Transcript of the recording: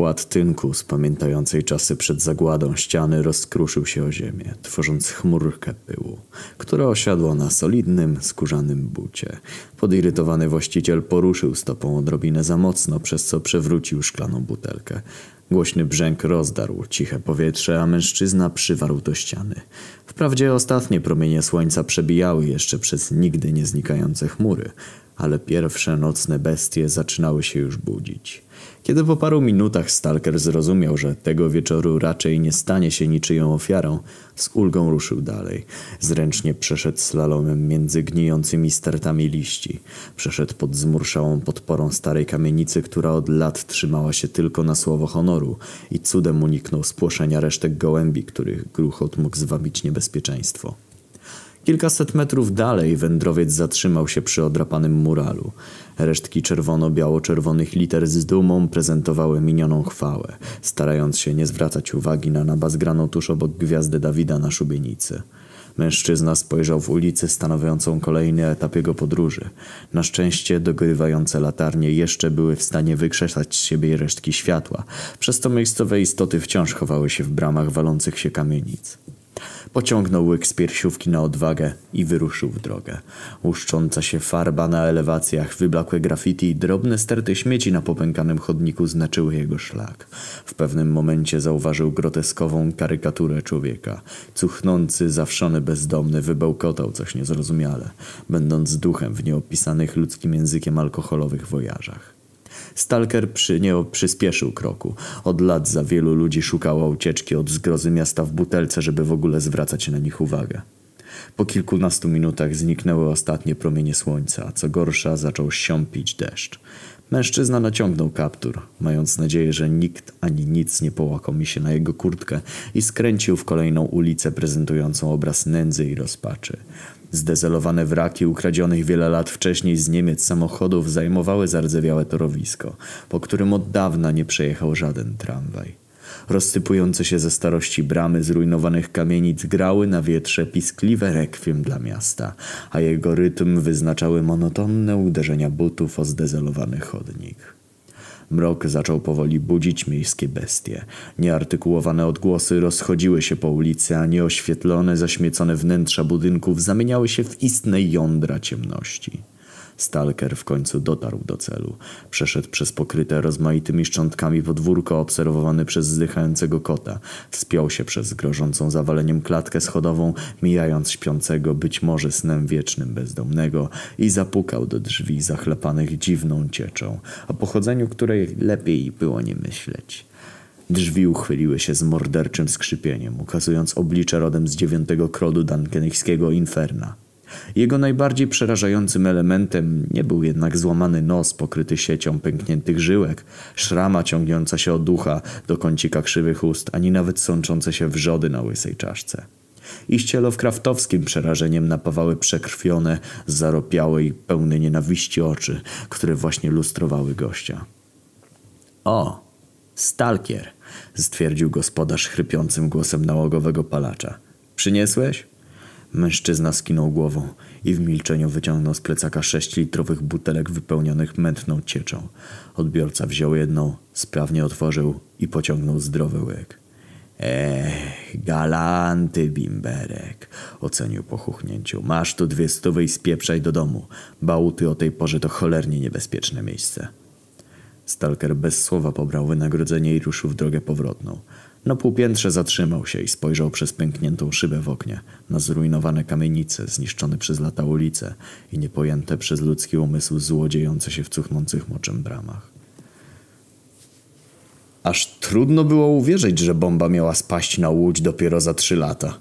Płat tynku z pamiętającej czasy przed zagładą ściany rozkruszył się o ziemię, tworząc chmurkę pyłu, która osiadła na solidnym, skórzanym bucie. Podirytowany właściciel poruszył stopą odrobinę za mocno, przez co przewrócił szklaną butelkę. Głośny brzęk rozdarł ciche powietrze, a mężczyzna przywarł do ściany. Wprawdzie ostatnie promienie słońca przebijały jeszcze przez nigdy nie znikające chmury, ale pierwsze nocne bestie zaczynały się już budzić. Kiedy po paru minutach Stalker zrozumiał, że tego wieczoru raczej nie stanie się niczyją ofiarą, z ulgą ruszył dalej. Zręcznie przeszedł slalomem między gnijącymi stertami liści. Przeszedł pod zmurszałą podporą starej kamienicy, która od lat trzymała się tylko na słowo honoru i cudem uniknął spłoszenia resztek gołębi, których gruchot mógł zwabić niebezpieczeństwo. Kilkaset metrów dalej wędrowiec zatrzymał się przy odrapanym muralu. Resztki czerwono-biało-czerwonych liter z dumą prezentowały minioną chwałę, starając się nie zwracać uwagi na nabazgraną tuż obok gwiazdę Dawida na szubienicy. Mężczyzna spojrzał w ulicę stanowiącą kolejny etap jego podróży. Na szczęście dogrywające latarnie jeszcze były w stanie wykrzesać z siebie resztki światła, przez to miejscowe istoty wciąż chowały się w bramach walących się kamienic. Pociągnął łyk z piersiówki na odwagę i wyruszył w drogę. Łuszcząca się farba na elewacjach, wyblakłe graffiti i drobne sterty śmieci na popękanym chodniku znaczyły jego szlak. W pewnym momencie zauważył groteskową karykaturę człowieka. Cuchnący, zawszony bezdomny wybełkotał coś niezrozumiale, będąc duchem w nieopisanych ludzkim językiem alkoholowych wojażach. Stalker przy nie przyspieszył kroku. Od lat za wielu ludzi szukało ucieczki od zgrozy miasta w butelce, żeby w ogóle zwracać na nich uwagę. Po kilkunastu minutach zniknęły ostatnie promienie słońca, a co gorsza zaczął siąpić deszcz. Mężczyzna naciągnął kaptur, mając nadzieję, że nikt ani nic nie połakomi się na jego kurtkę i skręcił w kolejną ulicę prezentującą obraz nędzy i rozpaczy. Zdezelowane wraki ukradzionych wiele lat wcześniej z Niemiec samochodów zajmowały zardzewiałe torowisko, po którym od dawna nie przejechał żaden tramwaj. Rozsypujące się ze starości bramy zrujnowanych kamienic grały na wietrze piskliwe rekwiem dla miasta, a jego rytm wyznaczały monotonne uderzenia butów o zdezelowany chodnik. Mrok zaczął powoli budzić miejskie bestie. Nieartykułowane odgłosy rozchodziły się po ulicy, a nieoświetlone, zaśmiecone wnętrza budynków zamieniały się w istne jądra ciemności. Stalker w końcu dotarł do celu. Przeszedł przez pokryte rozmaitymi szczątkami podwórko obserwowany przez zdychającego kota. Wspiął się przez grożącą zawaleniem klatkę schodową, mijając śpiącego być może snem wiecznym bezdomnego i zapukał do drzwi zachlepanych dziwną cieczą, o pochodzeniu której lepiej było nie myśleć. Drzwi uchyliły się z morderczym skrzypieniem, ukazując oblicze rodem z dziewiątego krodu dankenijskiego inferna. Jego najbardziej przerażającym elementem nie był jednak złamany nos pokryty siecią pękniętych żyłek, szrama ciągnąca się od ducha do kącika krzywych ust, ani nawet sączące się wrzody na łysej czaszce. Iście Lovecraftowskim przerażeniem napawały przekrwione, zaropiałe i pełne nienawiści oczy, które właśnie lustrowały gościa. O, stalkier, stwierdził gospodarz chrypiącym głosem nałogowego palacza. Przyniesłeś? Mężczyzna skinął głową i w milczeniu wyciągnął z plecaka sześć litrowych butelek wypełnionych mętną cieczą. Odbiorca wziął jedną, sprawnie otworzył i pociągnął zdrowy łyk. Ech, galanty bimberek, ocenił po chuchnięciu. Masz tu dwie stówy i spieprzaj do domu. Bałuty o tej porze to cholernie niebezpieczne miejsce. Stalker bez słowa pobrał wynagrodzenie i ruszył w drogę powrotną. Na półpiętrze zatrzymał się i spojrzał przez pękniętą szybę w oknie na zrujnowane kamienice, zniszczone przez lata ulice i niepojęte przez ludzki umysł złodziejące się w cuchnących moczem bramach. Aż trudno było uwierzyć, że bomba miała spaść na łódź dopiero za trzy lata.